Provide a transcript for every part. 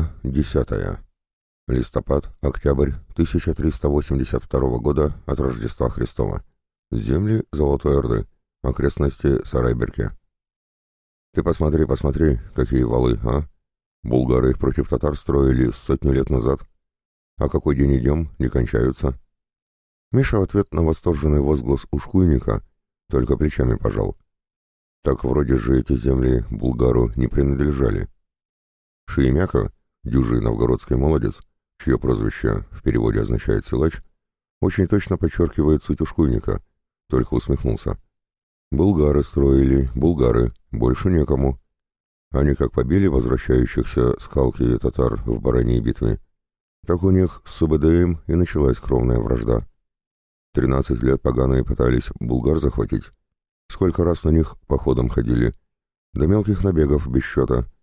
Глава 10. Листопад, октябрь 1382 года от Рождества Христова. Земли Золотой Орды. Окрестности Сарайберки. Ты посмотри, посмотри, какие валы, а? Булгары их против татар строили сотню лет назад. А какой день идем, не кончаются. Миша в ответ на восторженный возглас ушкуйника только плечами пожал. Так вроде же эти земли Булгару не принадлежали. Шиемяка, дюжий новгородский молодец, чье прозвище в переводе означает «силач», очень точно подчеркивает суть ушкуйника, только усмехнулся. «Булгары строили, булгары, больше некому. Они как побили возвращающихся скалки татар в бараньей битве, так у них с СУБДМ и началась кровная вражда. Тринадцать лет поганые пытались булгар захватить. Сколько раз на них походом ходили. До мелких набегов без счета —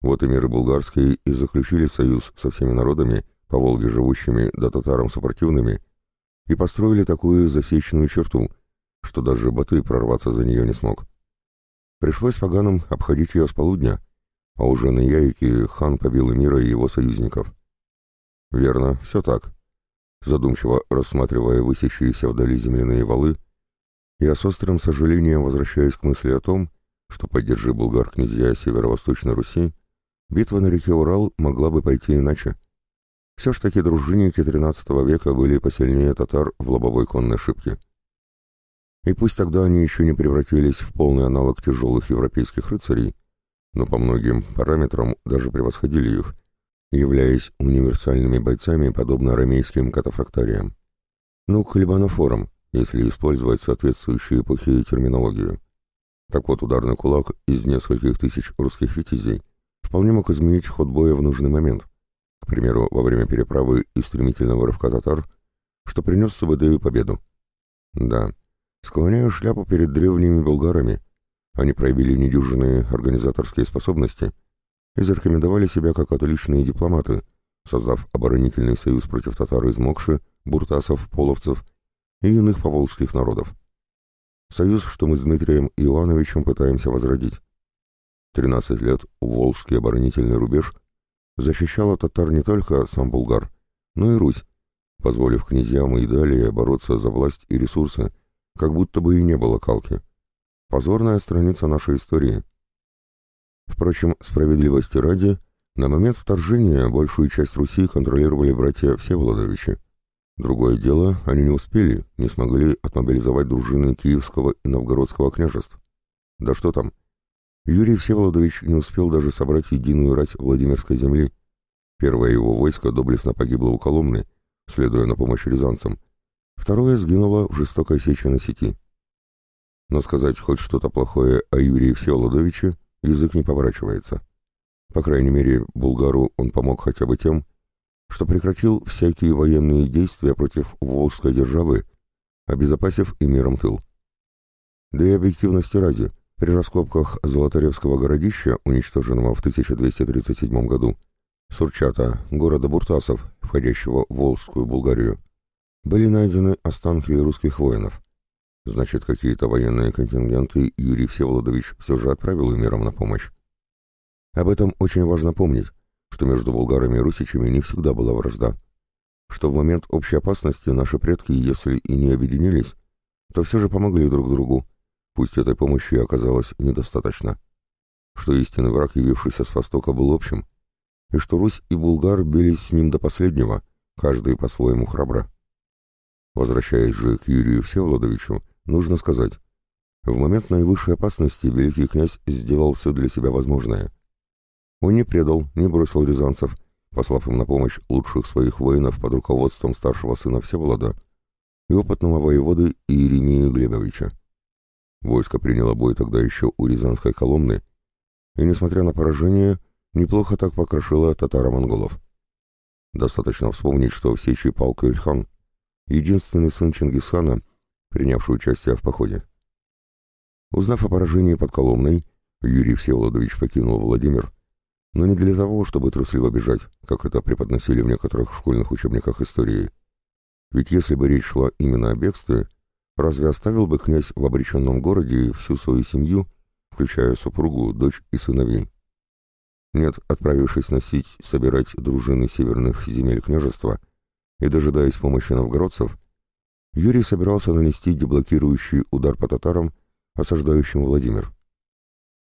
вот и миры булгарские и заключили союз со всеми народами, по Волге живущими да татарам сопротивными, и построили такую засечную черту, что даже Батый прорваться за нее не смог. Пришлось поганам обходить ее с полудня, а уже на Яйке хан побил мира и его союзников. Верно, все так. Задумчиво рассматривая высящиеся вдали земляные валы, я с острым сожалением возвращаюсь к мысли о том, что поддержи булгар князья Северо-Восточной Руси, Битва на реке Урал могла бы пойти иначе. Все ж таки дружинники XIII века были посильнее татар в лобовой конной шибке. И пусть тогда они еще не превратились в полный аналог тяжелых европейских рыцарей, но по многим параметрам даже превосходили их, являясь универсальными бойцами, подобно арамейским катафрактариям. Ну, хлебанофорам, если использовать соответствующую эпохи терминологию. Так вот, ударный кулак из нескольких тысяч русских витязей вполне мог изменить ход боя в нужный момент, к примеру, во время переправы и стремительного рывка татар, что принес Субэдею победу. Да, склоняю шляпу перед древними болгарами. Они проявили недюжинные организаторские способности и зарекомендовали себя как отличные дипломаты, создав оборонительный союз против татар из Мокши, буртасов, половцев и иных поволжских народов. Союз, что мы с Дмитрием Ивановичем пытаемся возродить. 13 лет Волжский оборонительный рубеж защищал от татар не только сам Булгар, но и Русь, позволив князьям и далее бороться за власть и ресурсы, как будто бы и не было калки. Позорная страница нашей истории. Впрочем, справедливости ради, на момент вторжения большую часть Руси контролировали братья Всеволодовичи. Другое дело, они не успели, не смогли отмобилизовать дружины Киевского и Новгородского княжеств. Да что там, Юрий Всеволодович не успел даже собрать единую рать Владимирской земли. Первое его войско доблестно погибло у Коломны, следуя на помощь рязанцам. Второе сгинуло в жестокой сече на сети. Но сказать хоть что-то плохое о Юрии Всеволодовиче язык не поворачивается. По крайней мере, Булгару он помог хотя бы тем, что прекратил всякие военные действия против Волжской державы, обезопасив и миром тыл. Да и объективности ради – при раскопках Золотаревского городища, уничтоженного в 1237 году, Сурчата, города Буртасов, входящего в Волжскую Булгарию, были найдены останки русских воинов. Значит, какие-то военные контингенты Юрий Всеволодович все же отправил миром на помощь. Об этом очень важно помнить, что между булгарами и русичами не всегда была вражда, что в момент общей опасности наши предки, если и не объединились, то все же помогли друг другу, Пусть этой помощи оказалось недостаточно. Что истинный враг, явившийся с востока, был общим, и что Русь и Булгар бились с ним до последнего, каждый по-своему храбро. Возвращаясь же к Юрию Всеволодовичу, нужно сказать, в момент наивысшей опасности великий князь сделал все для себя возможное. Он не предал, не бросил рязанцев, послав им на помощь лучших своих воинов под руководством старшего сына Всеволода и опытного воеводы Иеремии Глебовича. Войско приняло бой тогда еще у Рязанской Коломны, и, несмотря на поражение, неплохо так покрошило татаро-монголов. Достаточно вспомнить, что в Сечи пал Каильхан, единственный сын Чингисхана, принявший участие в походе. Узнав о поражении под Коломной, Юрий Всеволодович покинул Владимир, но не для того, чтобы трусливо бежать, как это преподносили в некоторых школьных учебниках истории. Ведь если бы речь шла именно о бегстве, Разве оставил бы князь в обреченном городе всю свою семью, включая супругу, дочь и сыновей? Нет, отправившись носить, собирать дружины северных земель княжества и дожидаясь помощи новгородцев, Юрий собирался нанести деблокирующий удар по татарам, осаждающим Владимир.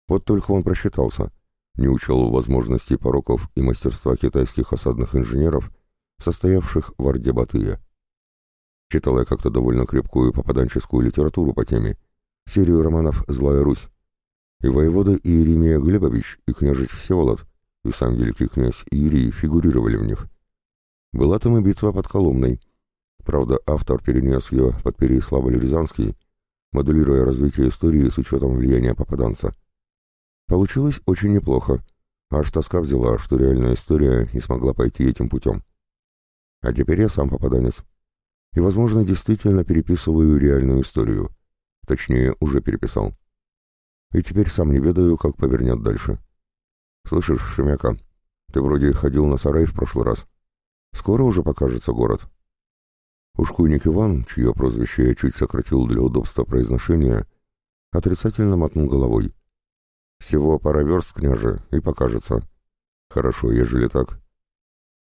Вот только он просчитался, не учел возможностей пороков и мастерства китайских осадных инженеров, состоявших в Орде Батыя. Читал я как-то довольно крепкую попаданческую литературу по теме, серию романов «Злая Русь». И воевода Иеремия Глебович, и княжич Всеволод, и сам великий князь Юрий фигурировали в них. Была там и битва под Коломной. Правда, автор перенес ее под Переяславль-Рязанский, моделируя развитие истории с учетом влияния попаданца. Получилось очень неплохо, аж тоска взяла, что реальная история не смогла пойти этим путем. А теперь я сам попаданец. И, возможно, действительно переписываю реальную историю. Точнее, уже переписал. И теперь сам не ведаю, как повернет дальше. Слышишь, Шемяка, ты вроде ходил на сарай в прошлый раз. Скоро уже покажется город. Ушкуйник Иван, чье прозвище я чуть сократил для удобства произношения, отрицательно мотнул головой. Всего пара верст, княже, и покажется. Хорошо, ежели так.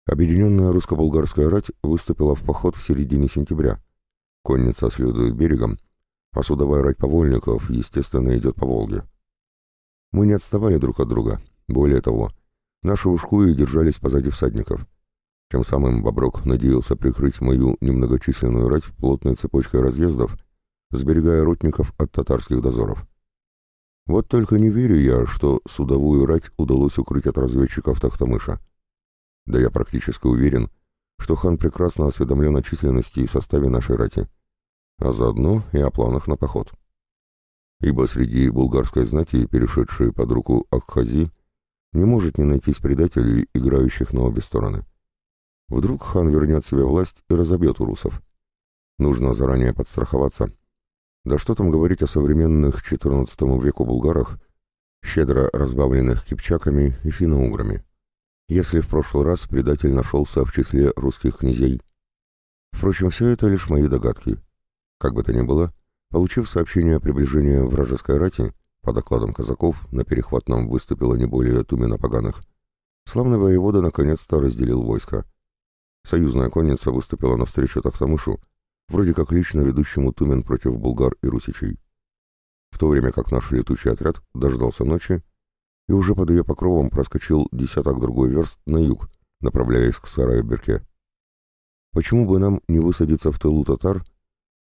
Объединенная русско-болгарская рать выступила в поход в середине сентября. Конница следует берегом, а судовая рать повольников, естественно, идет по Волге. Мы не отставали друг от друга. Более того, наши ушкуи держались позади всадников. Тем самым Боброк надеялся прикрыть мою немногочисленную рать плотной цепочкой разъездов, сберегая ротников от татарских дозоров. Вот только не верю я, что судовую рать удалось укрыть от разведчиков Тахтамыша. Да я практически уверен, что хан прекрасно осведомлен о численности и составе нашей рати, а заодно и о планах на поход. Ибо среди булгарской знати, перешедшей под руку Акхази, не может не найтись предателей, играющих на обе стороны. Вдруг хан вернет себе власть и разобьет урусов. Нужно заранее подстраховаться, да что там говорить о современных XIV веку булгарах, щедро разбавленных кипчаками и финно-уграми, если в прошлый раз предатель нашелся в числе русских князей. Впрочем, все это лишь мои догадки. Как бы то ни было, получив сообщение о приближении вражеской рати, по докладам казаков, на перехват нам выступило не более тумена поганых, славный воевода наконец-то разделил войско. Союзная конница выступила навстречу Тахтамышу, вроде как лично ведущему Тумен против булгар и русичей. В то время как наш летучий отряд дождался ночи и уже под ее покровом проскочил десяток другой верст на юг, направляясь к Сараю-Берке. Почему бы нам не высадиться в тылу татар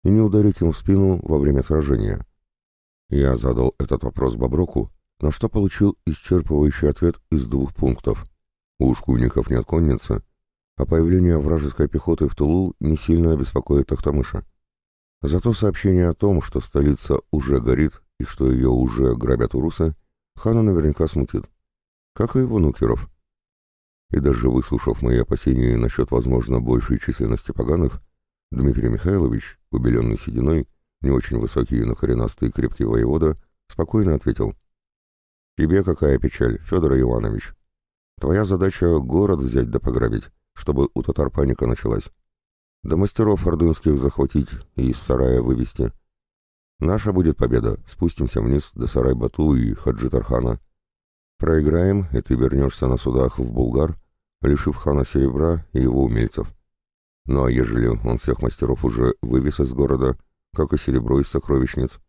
и не ударить им в спину во время сражения? Я задал этот вопрос Боброку, на что получил исчерпывающий ответ из двух пунктов. У шкуйников нет конницы, а появление вражеской пехоты в Тулу не сильно обеспокоит Тахтамыша. Зато сообщение о том, что столица уже горит и что ее уже грабят урусы, хана наверняка смутит, как и его нукеров. И даже выслушав мои опасения насчет, возможно, большей численности поганых, Дмитрий Михайлович, убеленный сединой, не очень высокий, но коренастый и крепкий воевода, спокойно ответил. «Тебе какая печаль, Федор Иванович? Твоя задача — город взять да пограбить, чтобы у татар паника началась. До мастеров ордынских захватить и из сарая вывести. Наша будет победа. Спустимся вниз до Сарай-Бату и Хаджи-Тархана. Проиграем, и ты вернешься на судах в Булгар, лишив хана серебра и его умельцев. Ну а ежели он всех мастеров уже вывез из города, как и серебро из сокровищниц?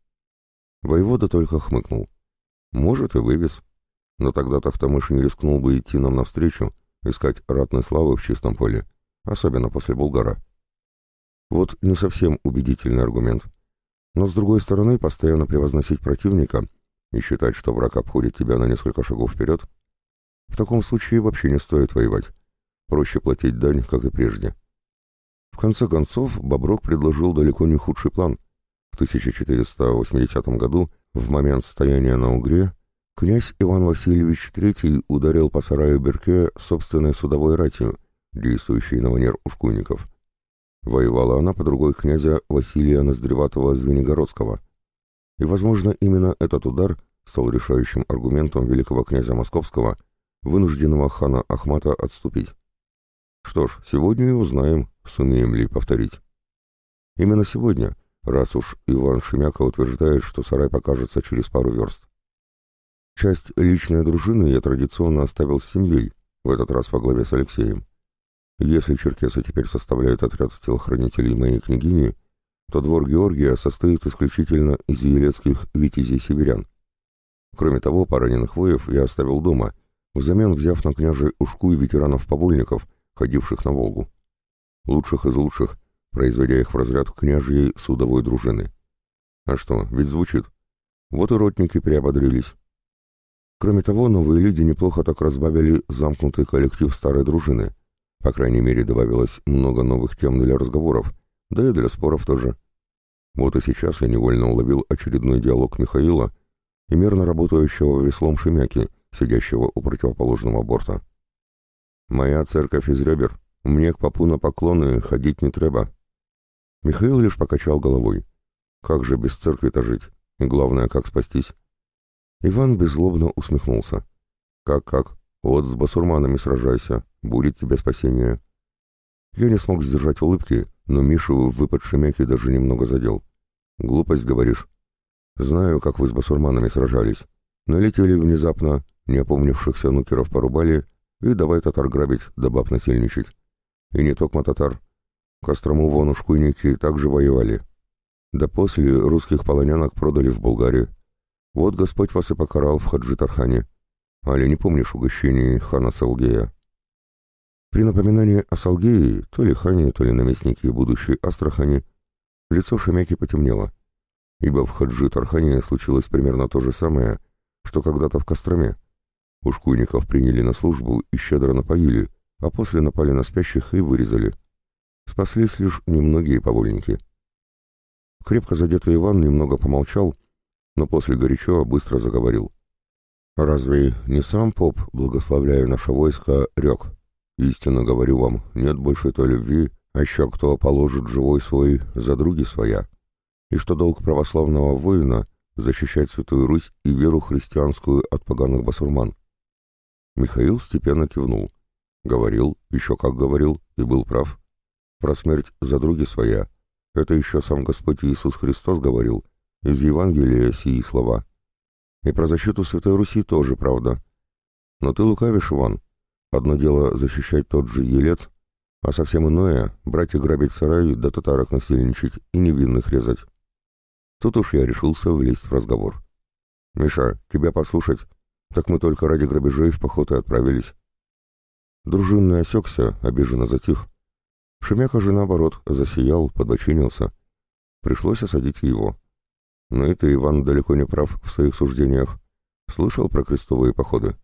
Воевода только хмыкнул. Может, и вывез. Но тогда Тахтамыш не рискнул бы идти нам навстречу, искать ратной славы в чистом поле, особенно после Булгара. Вот не совсем убедительный аргумент. Но с другой стороны, постоянно превозносить противника и считать, что враг обходит тебя на несколько шагов вперед, в таком случае вообще не стоит воевать. Проще платить дань, как и прежде. В конце концов, Боброк предложил далеко не худший план. В 1480 году, в момент стояния на Угре, Князь Иван Васильевич III ударил по сараю Берке собственной судовой ратью, действующей на манер ушкуйников. Воевала она по другой князя Василия Ноздреватого-Звенигородского. И, возможно, именно этот удар стал решающим аргументом великого князя Московского, вынужденного хана Ахмата отступить. Что ж, сегодня и узнаем, сумеем ли повторить. Именно сегодня, раз уж Иван Шемяка утверждает, что сарай покажется через пару верст. Часть личной дружины я традиционно оставил с семьей, в этот раз во главе с Алексеем. Если черкесы теперь составляют отряд телохранителей моей княгини, то двор Георгия состоит исключительно из елецких витязей-северян. Кроме того, пораненных воев я оставил дома, взамен взяв на княже ушку и ветеранов-повольников, ходивших на Волгу. Лучших из лучших, произведя их в разряд княжьей судовой дружины. А что, ведь звучит. Вот и ротники приободрились. Кроме того, новые люди неплохо так разбавили замкнутый коллектив старой дружины. По крайней мере, добавилось много новых тем для разговоров, да и для споров тоже. Вот и сейчас я невольно уловил очередной диалог Михаила и мерно работающего веслом Шемяки, сидящего у противоположного борта. «Моя церковь из ребер. Мне к попу на поклоны ходить не треба». Михаил лишь покачал головой. «Как же без церкви-то жить? И главное, как спастись?» Иван беззлобно усмехнулся. «Как-как? Вот с басурманами сражайся, будет тебе спасение». Я не смог сдержать улыбки, но Мишу выпад Шемяки даже немного задел. «Глупость, говоришь?» «Знаю, как вы с басурманами сражались. Налетели внезапно, не опомнившихся нукеров порубали, и давай татар грабить, да насильничать. И не только татар. Кострому вон ушкуйники также воевали. Да после русских полонянок продали в Болгарию. Вот Господь вас и покарал в Хаджи-Тархане. Али не помнишь угощений хана Салгея?» При напоминании о Салгее, то ли хане, то ли наместнике будущей Астрахани, лицо Шемяки потемнело, ибо в Хаджи-Тархане случилось примерно то же самое, что когда-то в Костроме. Ушкуйников приняли на службу и щедро напоили, а после напали на спящих и вырезали. Спаслись лишь немногие повольники. Крепко задетый Иван немного помолчал, но после горячо быстро заговорил. «Разве не сам поп, благословляя наше войско, рек? Истинно говорю вам, нет больше той любви, а еще кто положит живой свой за други своя, и что долг православного воина — защищать Святую Русь и веру христианскую от поганых басурман». Михаил степенно кивнул. Говорил, еще как говорил, и был прав. Про смерть за други своя. Это еще сам Господь Иисус Христос говорил — из Евангелия сии слова. И про защиту Святой Руси тоже правда. Но ты лукавишь, Иван. Одно дело защищать тот же елец, а совсем иное — брать и грабить сарай, да татарок насильничать и невинных резать. Тут уж я решился влезть в разговор. «Миша, тебя послушать, так мы только ради грабежей в поход и отправились». Дружинный осекся, обиженно затих. Шемяка же, наоборот, засиял, подбочинился. Пришлось осадить его. Но и ты, Иван, далеко не прав в своих суждениях. Слышал про крестовые походы?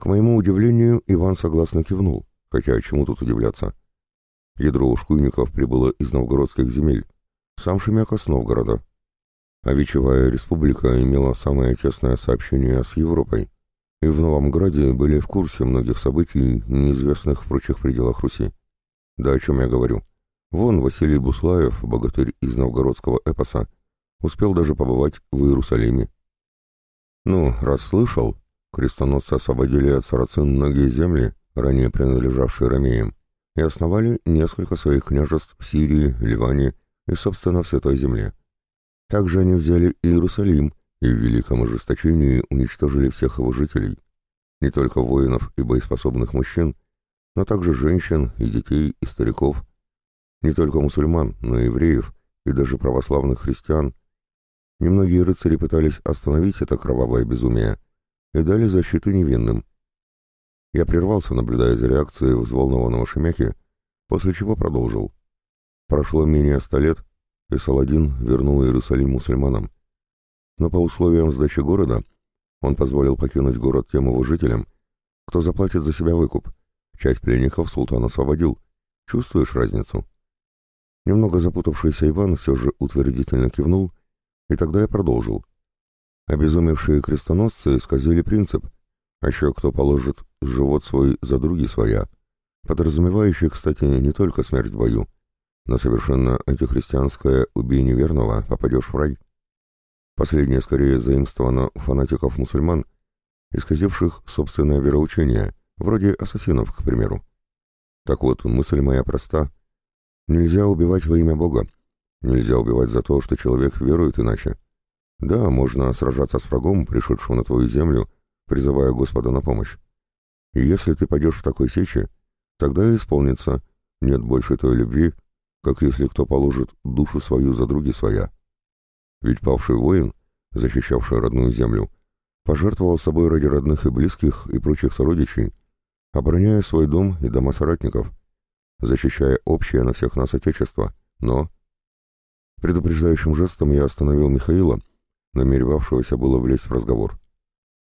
К моему удивлению, Иван согласно кивнул, хотя чему тут удивляться. Ядро ушкуйников прибыло из новгородских земель, сам Шемяка с Новгорода. А Вечевая республика имела самое тесное сообщение с Европой, и в Новом Граде были в курсе многих событий, неизвестных в прочих пределах Руси. Да о чем я говорю. Вон Василий Буслаев, богатырь из новгородского эпоса, Успел даже побывать в Иерусалиме. Ну, раз слышал, крестоносцы освободили от сарацин многие земли, ранее принадлежавшие ромеям, и основали несколько своих княжеств в Сирии, Ливане и, собственно, в Святой Земле. Также они взяли Иерусалим и в великом ожесточении уничтожили всех его жителей, не только воинов и боеспособных мужчин, но также женщин и детей и стариков, не только мусульман, но и евреев и даже православных христиан, Немногие рыцари пытались остановить это кровавое безумие и дали защиту невинным. Я прервался, наблюдая за реакцией взволнованного Шемяхи, после чего продолжил. Прошло менее ста лет, и Саладин вернул Иерусалим мусульманам. Но по условиям сдачи города он позволил покинуть город тем его жителям, кто заплатит за себя выкуп. Часть пленников султан освободил. Чувствуешь разницу? Немного запутавшийся Иван все же утвердительно кивнул и тогда я продолжил. Обезумевшие крестоносцы исказили принцип, а еще кто положит живот свой за други своя, подразумевающий, кстати, не только смерть в бою, но совершенно антихристианское «убей неверного, попадешь в рай». Последнее скорее заимствовано у фанатиков-мусульман, исказивших собственное вероучение, вроде ассасинов, к примеру. Так вот, мысль моя проста. Нельзя убивать во имя Бога, Нельзя убивать за то, что человек верует иначе. Да, можно сражаться с врагом, пришедшим на твою землю, призывая Господа на помощь. И если ты пойдешь в такой сече, тогда и исполнится «нет больше той любви, как если кто положит душу свою за други своя». Ведь павший воин, защищавший родную землю, пожертвовал собой ради родных и близких и прочих сородичей, обороняя свой дом и дома соратников, защищая общее на всех нас Отечество, но... Предупреждающим жестом я остановил Михаила, намеревавшегося было влезть в разговор.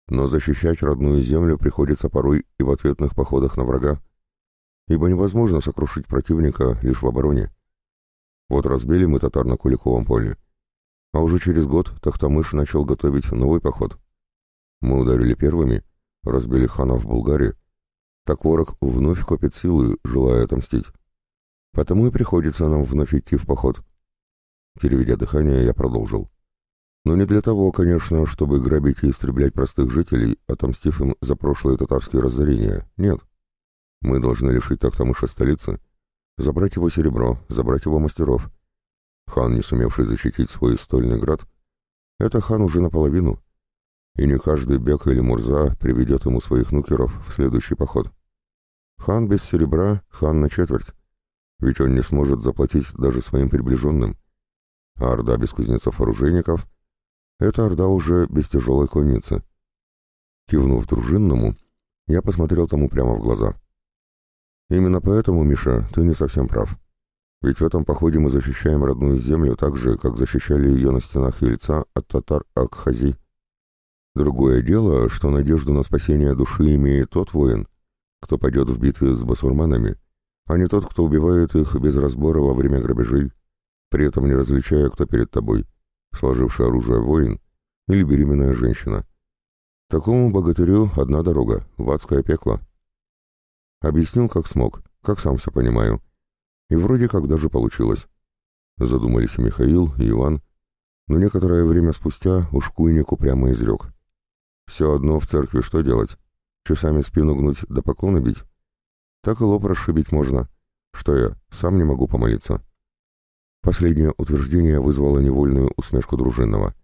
Но защищать родную землю приходится порой и в ответных походах на врага, ибо невозможно сокрушить противника лишь в обороне. Вот разбили мы татар на Куликовом поле, а уже через год Тахтамыш начал готовить новый поход. Мы ударили первыми, разбили хана в Булгарии, так ворог вновь копит силы, желая отомстить. Потому и приходится нам вновь идти в поход. Переведя дыхание, я продолжил. Но не для того, конечно, чтобы грабить и истреблять простых жителей, отомстив им за прошлые татарские разорения. Нет. Мы должны лишить Тахтамыша столицы, забрать его серебро, забрать его мастеров. Хан, не сумевший защитить свой стольный град, это хан уже наполовину. И не каждый бег или мурза приведет ему своих нукеров в следующий поход. Хан без серебра — хан на четверть, ведь он не сможет заплатить даже своим приближенным. А орда без кузнецов-оружейников — это орда уже без тяжелой конницы. Кивнув дружинному, я посмотрел тому прямо в глаза. Именно поэтому, Миша, ты не совсем прав. Ведь в этом походе мы защищаем родную землю так же, как защищали ее на стенах Ельца от татар Акхази. Другое дело, что надежду на спасение души имеет тот воин, кто пойдет в битве с басурманами, а не тот, кто убивает их без разбора во время грабежей, при этом не различая, кто перед тобой сложивший оружие воин или беременная женщина. Такому богатырю одна дорога — в адское пекло. Объяснил, как смог, как сам все понимаю. И вроде как даже получилось. Задумались Михаил, и Иван, но некоторое время спустя уж куйнику прямо изрек. Все одно в церкви что делать? Часами спину гнуть да поклоны бить? Так и лоб расшибить можно. Что я, сам не могу помолиться. Последнее утверждение вызвало невольную усмешку дружинного.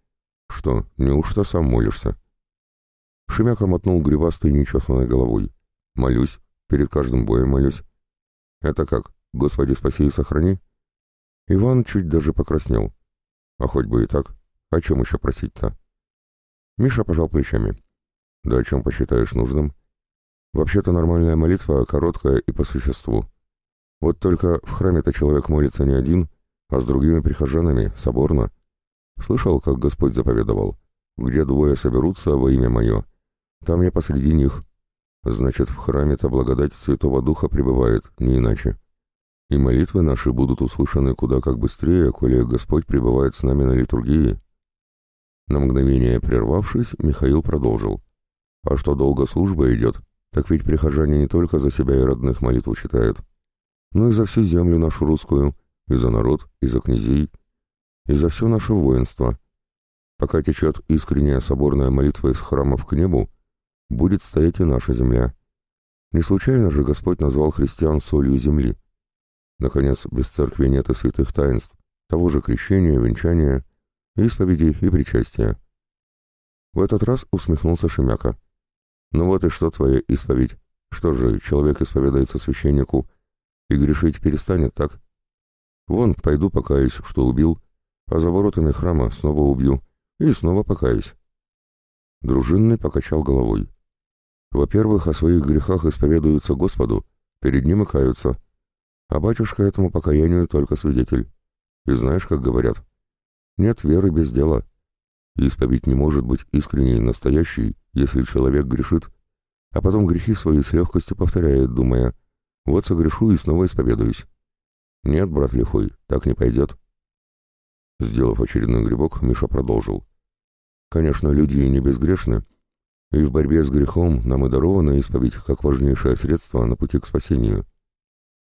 «Что, неужто сам молишься?» Шемяка мотнул гривастой нечесанной головой. «Молюсь, перед каждым боем молюсь». «Это как? Господи, спаси и сохрани?» Иван чуть даже покраснел. «А хоть бы и так. О чем еще просить-то?» Миша пожал плечами. «Да о чем посчитаешь нужным?» «Вообще-то нормальная молитва, короткая и по существу. Вот только в храме-то человек молится не один, а с другими прихожанами, соборно. Слышал, как Господь заповедовал, где двое соберутся во имя мое, там я посреди них. Значит, в храме-то благодать Святого Духа пребывает, не иначе. И молитвы наши будут услышаны куда как быстрее, коли Господь пребывает с нами на литургии. На мгновение прервавшись, Михаил продолжил. А что долго служба идет, так ведь прихожане не только за себя и родных молитву читают, но и за всю землю нашу русскую, и за народ, и за князей, и за все наше воинство. Пока течет искренняя соборная молитва из храмов к небу, будет стоять и наша земля. Не случайно же Господь назвал христиан солью земли. Наконец, без церкви нет и святых таинств, того же крещения, венчания, исповеди и причастия. В этот раз усмехнулся Шемяка. «Ну вот и что твоя исповедь? Что же, человек исповедается священнику и грешить перестанет, так?» Вон, пойду покаюсь, что убил, а за воротами храма снова убью и снова покаюсь. Дружинный покачал головой. Во-первых, о своих грехах исповедуются Господу, перед ним и каются. А батюшка этому покаянию только свидетель. И знаешь, как говорят, нет веры без дела. Исповедь не может быть искренней, настоящей, если человек грешит, а потом грехи свои с легкостью повторяет, думая, вот согрешу и снова исповедуюсь. «Нет, брат лихой, так не пойдет». Сделав очередной грибок, Миша продолжил. «Конечно, люди не безгрешны, и в борьбе с грехом нам и даровано исповедь как важнейшее средство на пути к спасению.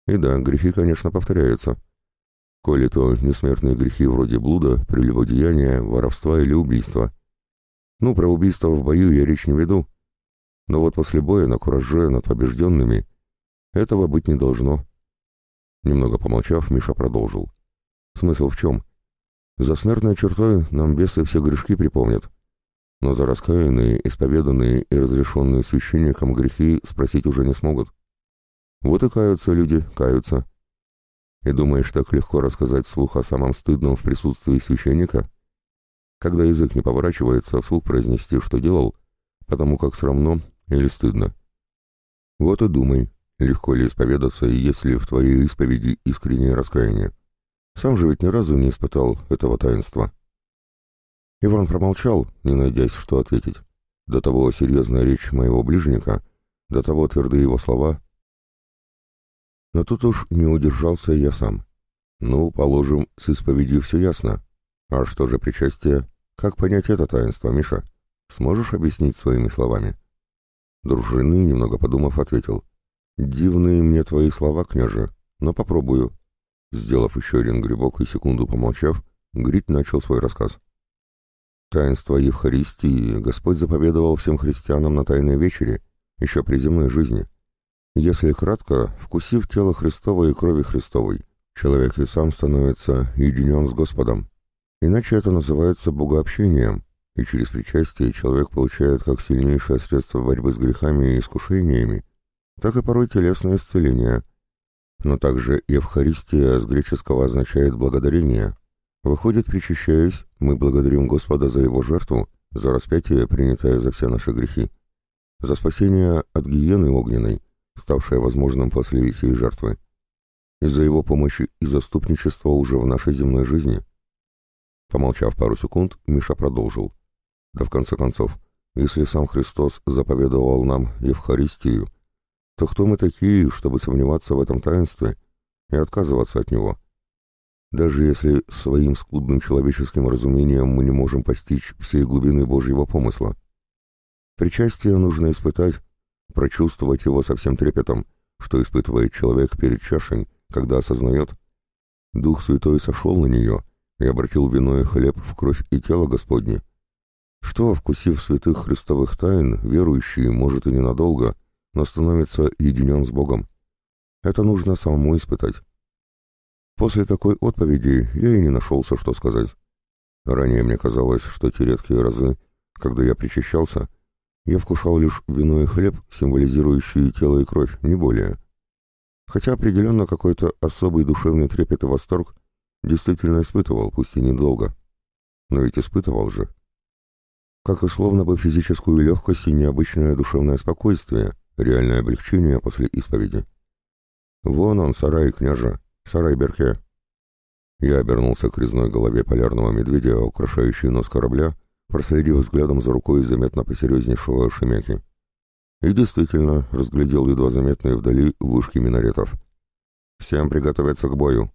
И да, грехи, конечно, повторяются. Коли то несмертные грехи вроде блуда, прелюбодеяния, воровства или убийства. Ну, про убийство в бою я речь не веду. Но вот после боя на кураже над побежденными этого быть не должно. Немного помолчав, Миша продолжил. «Смысл в чем? За смертной чертой нам бесы все грешки припомнят, но за раскаянные, исповеданные и разрешенные священником грехи спросить уже не смогут. Вот и каются люди, каются. И думаешь, так легко рассказать вслух о самом стыдном в присутствии священника? Когда язык не поворачивается, вслух произнести, что делал, потому как срамно или стыдно. Вот и думай, легко ли исповедаться, и есть ли в твоей исповеди искреннее раскаяние. Сам же ведь ни разу не испытал этого таинства. Иван промолчал, не найдясь, что ответить. До того серьезная речь моего ближника, до того твердые его слова. Но тут уж не удержался я сам. Ну, положим, с исповедью все ясно. А что же причастие? Как понять это таинство, Миша? Сможешь объяснить своими словами? Дружины, немного подумав, ответил. Дивные мне твои слова, княже, но попробую. Сделав еще один грибок и секунду помолчав, Грить начал свой рассказ. Таинство Евхаристии Господь заповедовал всем христианам на Тайной Вечере, еще при земной жизни. Если кратко, вкусив тело Христово и крови Христовой, человек и сам становится единен с Господом. Иначе это называется богообщением, и через причастие человек получает как сильнейшее средство борьбы с грехами и искушениями, так и порой телесное исцеление. Но также Евхаристия с греческого означает «благодарение», Выходит, причащаясь, мы благодарим Господа за Его жертву, за распятие, принятое за все наши грехи, за спасение от гиены огненной, ставшее возможным после сей жертвы, и за Его помощи и заступничество уже в нашей земной жизни. Помолчав пару секунд, Миша продолжил. Да в конце концов, если сам Христос заповедовал нам Евхаристию, то кто мы такие, чтобы сомневаться в этом таинстве и отказываться от него? даже если своим скудным человеческим разумением мы не можем постичь всей глубины Божьего помысла. Причастие нужно испытать, прочувствовать его со всем трепетом, что испытывает человек перед чашей, когда осознает. Дух Святой сошел на нее и обратил вино и хлеб в кровь и тело Господне. Что, вкусив святых христовых тайн, верующий, может и ненадолго, но становится единен с Богом. Это нужно самому испытать. После такой отповеди я и не нашелся, что сказать. Ранее мне казалось, что те редкие разы, когда я причащался, я вкушал лишь вино и хлеб, символизирующие тело и кровь, не более. Хотя определенно какой-то особый душевный трепет и восторг действительно испытывал, пусть и недолго. Но ведь испытывал же. Как и словно бы физическую легкость и необычное душевное спокойствие, реальное облегчение после исповеди. Вон он, сарай княжа, Сарайберке. Я обернулся к резной голове полярного медведя, украшающей нос корабля, проследив взглядом за рукой заметно посерьезнейшего Шемяки. И действительно разглядел едва заметные вдали вышки минаретов. «Всем приготовиться к бою!»